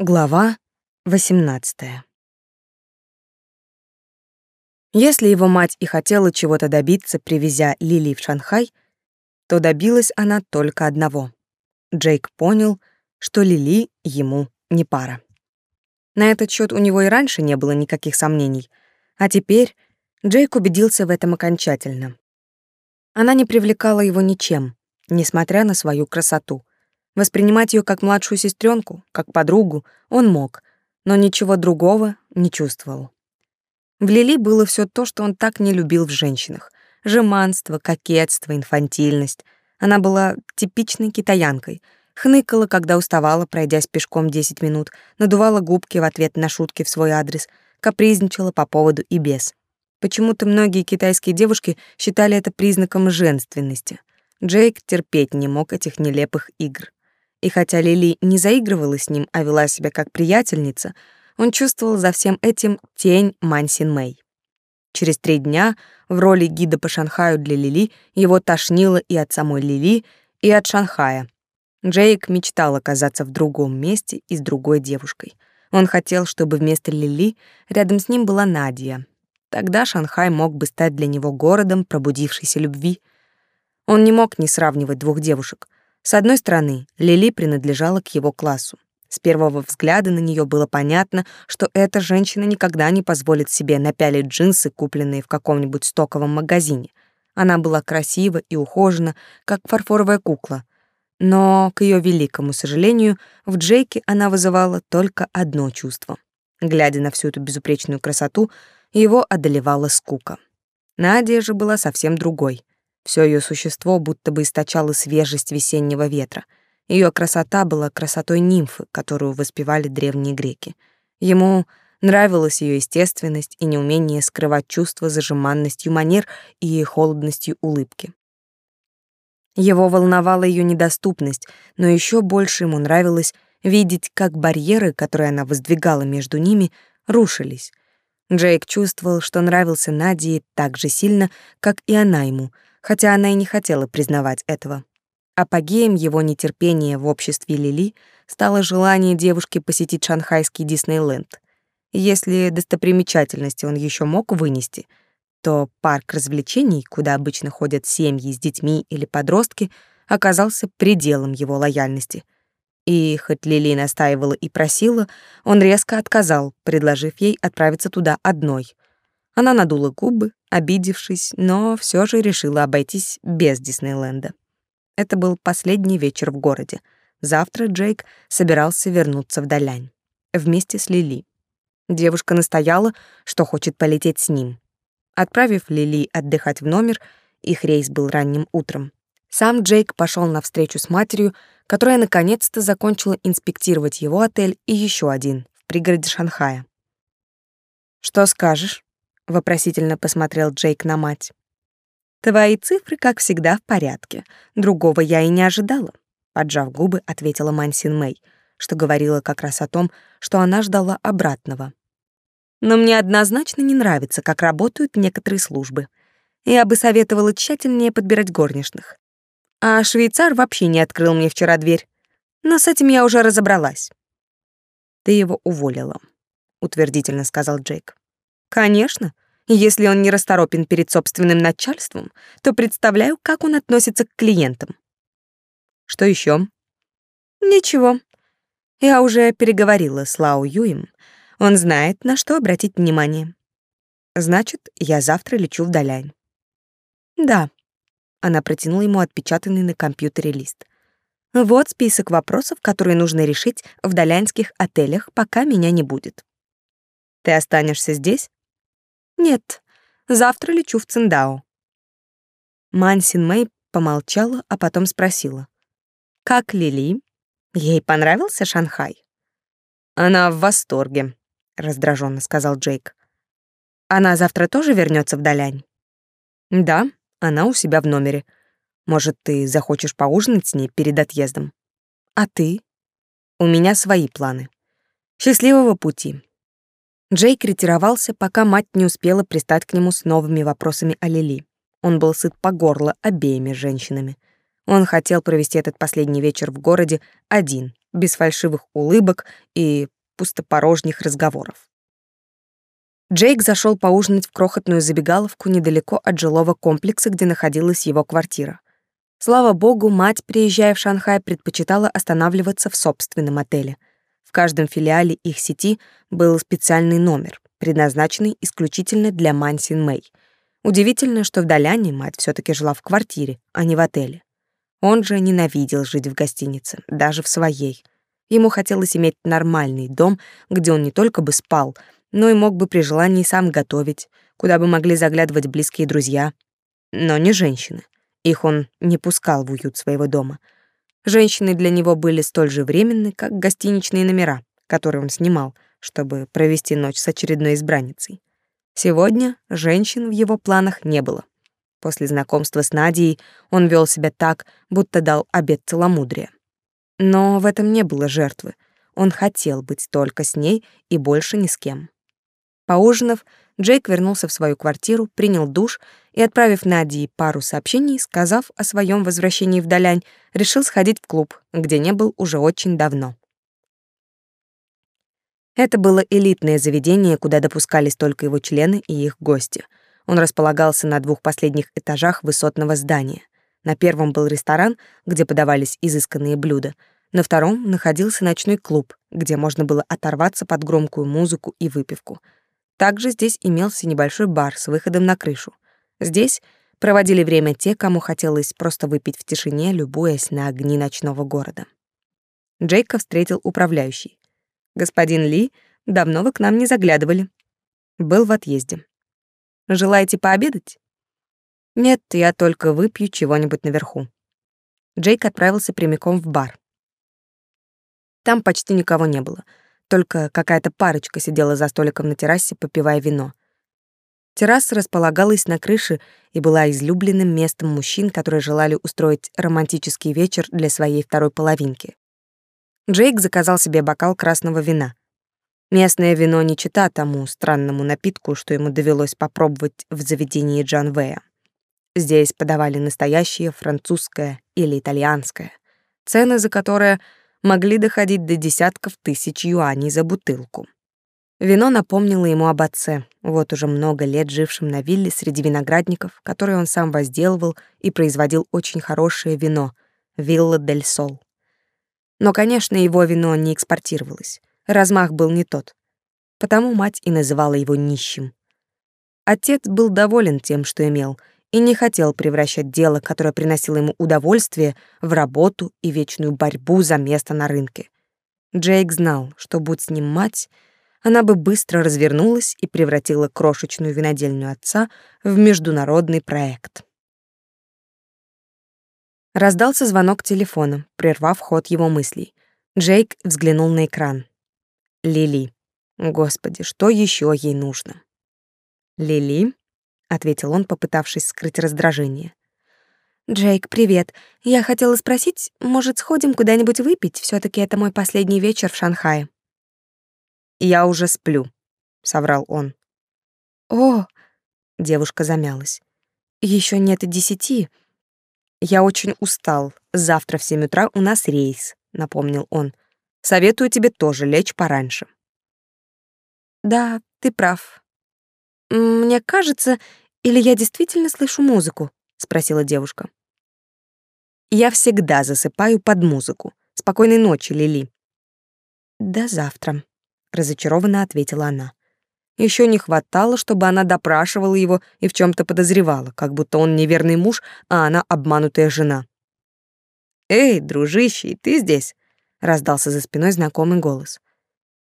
Глава 18. Если его мать и хотела чего-то добиться, привезя Лили в Шанхай, то добилась она только одного. Джейк понял, что Лили ему не пара. На этот счет у него и раньше не было никаких сомнений, а теперь Джейк убедился в этом окончательно. Она не привлекала его ничем, несмотря на свою красоту — Воспринимать ее как младшую сестренку, как подругу он мог, но ничего другого не чувствовал. В Лили было все то, что он так не любил в женщинах: жеманство, кокетство, инфантильность. Она была типичной китаянкой, хныкала, когда уставала, пройдясь пешком 10 минут, надувала губки в ответ на шутки в свой адрес, капризничала по поводу и без. Почему-то многие китайские девушки считали это признаком женственности. Джейк терпеть не мог этих нелепых игр. И хотя Лили не заигрывала с ним, а вела себя как приятельница, он чувствовал за всем этим тень Мансин Мэй. Через три дня в роли гида по Шанхаю для Лили его тошнило и от самой Лили, и от Шанхая. Джейк мечтал оказаться в другом месте и с другой девушкой. Он хотел, чтобы вместо Лили рядом с ним была Надя. Тогда Шанхай мог бы стать для него городом пробудившейся любви. Он не мог не сравнивать двух девушек. С одной стороны, Лили принадлежала к его классу. С первого взгляда на нее было понятно, что эта женщина никогда не позволит себе напялить джинсы, купленные в каком-нибудь стоковом магазине. Она была красива и ухожена, как фарфоровая кукла. Но, к ее великому сожалению, в Джейке она вызывала только одно чувство. Глядя на всю эту безупречную красоту, его одолевала скука. Надя же была совсем другой — все ее существо будто бы источало свежесть весеннего ветра. Ее красота была красотой нимфы, которую воспевали древние греки. Ему нравилась ее естественность и неумение скрывать чувства за жеманностью манер и холодностью улыбки. Его волновала ее недоступность, но еще больше ему нравилось видеть, как барьеры, которые она воздвигала между ними, рушились. Джейк чувствовал, что нравился Наде так же сильно, как и она ему — хотя она и не хотела признавать этого. Апогеем его нетерпения в обществе Лили стало желание девушки посетить шанхайский Диснейленд. Если достопримечательности он еще мог вынести, то парк развлечений, куда обычно ходят семьи с детьми или подростки, оказался пределом его лояльности. И хоть Лили настаивала и просила, он резко отказал, предложив ей отправиться туда одной — она надула губы, обидевшись, но все же решила обойтись без Диснейленда. Это был последний вечер в городе. Завтра Джейк собирался вернуться в Далянь вместе с Лили. Девушка настояла, что хочет полететь с ним. Отправив Лили отдыхать в номер, их рейс был ранним утром. Сам Джейк пошел на встречу с матерью, которая наконец-то закончила инспектировать его отель и еще один в пригороде Шанхая. Что скажешь? Вопросительно посмотрел Джейк на мать. Твои цифры, как всегда, в порядке. Другого я и не ожидала, поджав губы, ответила Мансин Мэй, что говорила как раз о том, что она ждала обратного. Но мне однозначно не нравится, как работают некоторые службы. Я бы советовала тщательнее подбирать горничных. А швейцар вообще не открыл мне вчера дверь. Но с этим я уже разобралась. Ты его уволила, утвердительно сказал Джейк. Конечно. Если он не расторопен перед собственным начальством, то представляю, как он относится к клиентам. Что еще? Ничего. Я уже переговорила с Лао Юем. Он знает, на что обратить внимание. Значит, я завтра лечу в Далянь. Да. Она протянула ему отпечатанный на компьютере лист. Вот список вопросов, которые нужно решить в далянских отелях, пока меня не будет. Ты останешься здесь? Нет, завтра лечу в Циндао. Мансин Мэй помолчала, а потом спросила. Как Лили? Ей понравился Шанхай? Она в восторге, раздраженно сказал Джейк. Она завтра тоже вернется в Далянь? Да, она у себя в номере. Может, ты захочешь поужинать с ней перед отъездом? А ты? У меня свои планы. Счастливого пути. Джейк ретировался, пока мать не успела пристать к нему с новыми вопросами о Лили. Он был сыт по горло обеими женщинами. Он хотел провести этот последний вечер в городе один, без фальшивых улыбок и пустопорожних разговоров. Джейк зашел поужинать в крохотную забегаловку недалеко от жилого комплекса, где находилась его квартира. Слава богу, мать, приезжая в Шанхай, предпочитала останавливаться в собственном отеле. В каждом филиале их сети был специальный номер, предназначенный исключительно для Мансин Мэй. Удивительно, что в Даляне мать все таки жила в квартире, а не в отеле. Он же ненавидел жить в гостинице, даже в своей. Ему хотелось иметь нормальный дом, где он не только бы спал, но и мог бы при желании сам готовить, куда бы могли заглядывать близкие друзья, но не женщины. Их он не пускал в уют своего дома. Женщины для него были столь же временны, как гостиничные номера, которые он снимал, чтобы провести ночь с очередной избранницей. Сегодня женщин в его планах не было. После знакомства с Надей он вел себя так, будто дал обет целомудрия. Но в этом не было жертвы. Он хотел быть только с ней и больше ни с кем. Поужинав, Джейк вернулся в свою квартиру, принял душ и, отправив Нади пару сообщений, сказав о своем возвращении в Далянь, решил сходить в клуб, где не был уже очень давно. Это было элитное заведение, куда допускались только его члены и их гости. Он располагался на двух последних этажах высотного здания. На первом был ресторан, где подавались изысканные блюда. На втором находился ночной клуб, где можно было оторваться под громкую музыку и выпивку — также здесь имелся небольшой бар с выходом на крышу. Здесь проводили время те, кому хотелось просто выпить в тишине, любуясь на огни ночного города. Джейка встретил управляющий. «Господин Ли, давно вы к нам не заглядывали». Был в отъезде. «Желаете пообедать?» «Нет, я только выпью чего-нибудь наверху». Джейк отправился прямиком в бар. Там почти никого не было — только какая-то парочка сидела за столиком на террасе, попивая вино. Терраса располагалась на крыше и была излюбленным местом мужчин, которые желали устроить романтический вечер для своей второй половинки. Джейк заказал себе бокал красного вина. Местное вино не чита тому странному напитку, что ему довелось попробовать в заведении Джан Вэя. Здесь подавали настоящее французское или итальянское, цены за которое — могли доходить до десятков тысяч юаней за бутылку. Вино напомнило ему об отце, вот уже много лет жившем на вилле среди виноградников, которые он сам возделывал и производил очень хорошее вино — Вилла дель Сол. Но, конечно, его вино не экспортировалось. Размах был не тот. Потому мать и называла его нищим. Отец был доволен тем, что имел — и не хотел превращать дело, которое приносило ему удовольствие, в работу и вечную борьбу за место на рынке. Джейк знал, что будь с ним мать, она бы быстро развернулась и превратила крошечную винодельню отца в международный проект. Раздался звонок телефона, прервав ход его мыслей. Джейк взглянул на экран. Лили. Господи, что еще ей нужно? Лили? ответил он, попытавшись скрыть раздражение. Джейк, привет. Я хотела спросить, может, сходим куда-нибудь выпить? все таки это мой последний вечер в Шанхае. Я уже сплю, соврал он. О, девушка замялась. Еще нет и десяти. Я очень устал. Завтра в семь утра у нас рейс, напомнил он. Советую тебе тоже лечь пораньше. Да, ты прав. Мне кажется, или я действительно слышу музыку? спросила девушка. Я всегда засыпаю под музыку. Спокойной ночи, Лили. До завтра, разочарованно ответила она. Еще не хватало, чтобы она допрашивала его и в чем то подозревала, как будто он неверный муж, а она обманутая жена. Эй, дружище, ты здесь? раздался за спиной знакомый голос.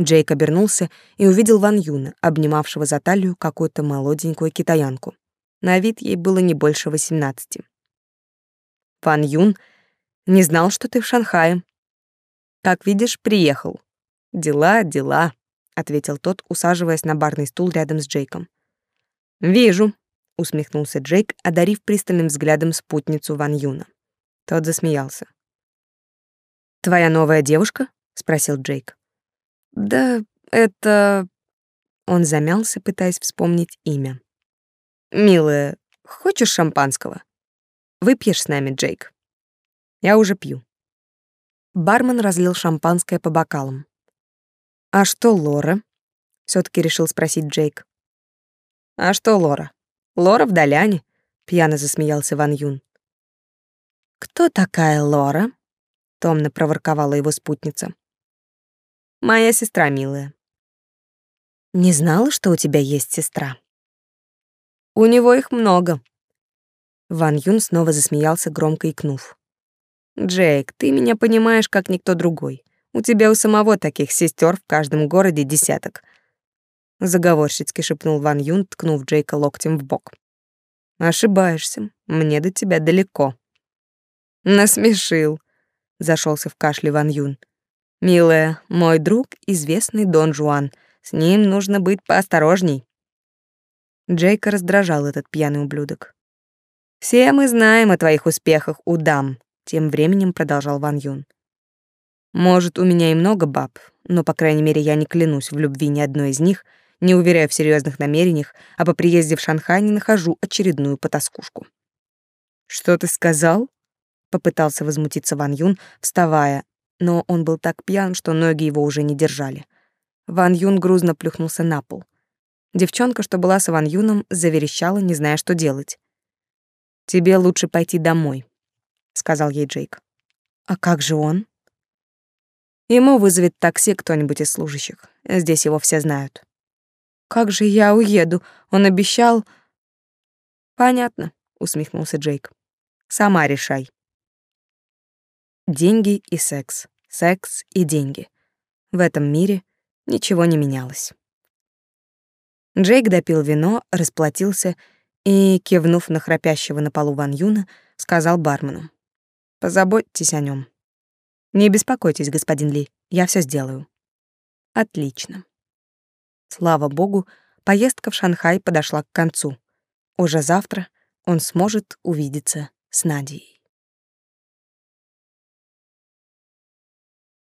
Джейк обернулся и увидел Ван Юна, обнимавшего за талию какую-то молоденькую китаянку. На вид ей было не больше восемнадцати. Ван Юн не знал, что ты в Шанхае. Как видишь, приехал. Дела, дела, ответил тот, усаживаясь на барный стул рядом с Джейком. Вижу, усмехнулся Джейк, одарив пристальным взглядом спутницу Ван Юна. Тот засмеялся. Твоя новая девушка? спросил Джейк. Да, это Он замялся, пытаясь вспомнить имя. «Милая, хочешь шампанского? Выпьешь с нами, Джейк?» «Я уже пью». Бармен разлил шампанское по бокалам. «А что Лора?» — все таки решил спросить Джейк. «А что Лора? Лора в Доляне», — пьяно засмеялся Ван Юн. «Кто такая Лора?» — томно проворковала его спутница. «Моя сестра милая». «Не знала, что у тебя есть сестра». «У него их много». Ван Юн снова засмеялся, громко икнув. «Джейк, ты меня понимаешь, как никто другой. У тебя у самого таких сестер в каждом городе десяток. Заговорщицки шепнул Ван Юн, ткнув Джейка локтем в бок. Ошибаешься. Мне до тебя далеко. Насмешил. Зашелся в кашле Ван Юн. Милая, мой друг известный Дон Жуан. С ним нужно быть поосторожней. Джейка раздражал этот пьяный ублюдок. Все мы знаем о твоих успехах у дам, тем временем продолжал Ван Юн. Может, у меня и много баб, но, по крайней мере, я не клянусь в любви ни одной из них, не уверяю в серьезных намерениях, а по приезде в Шанхай не нахожу очередную потаскушку. «Что ты сказал?» — попытался возмутиться Ван Юн, вставая, но он был так пьян, что ноги его уже не держали. Ван Юн грузно плюхнулся на пол. Девчонка, что была с Ван Юном, заверещала, не зная, что делать. «Тебе лучше пойти домой», — сказал ей Джейк. «А как же он?» Ему вызовет такси кто-нибудь из служащих. Здесь его все знают. Как же я уеду? Он обещал. Понятно, усмехнулся Джейк. Сама решай. Деньги и секс. Секс и деньги. В этом мире ничего не менялось. Джейк допил вино, расплатился и, кивнув на храпящего на полу Ван Юна, сказал бармену: "Позаботьтесь о нем. Не беспокойтесь, господин Ли, я все сделаю. Отлично. Слава богу, поездка в Шанхай подошла к концу. Уже завтра он сможет увидеться с Надей.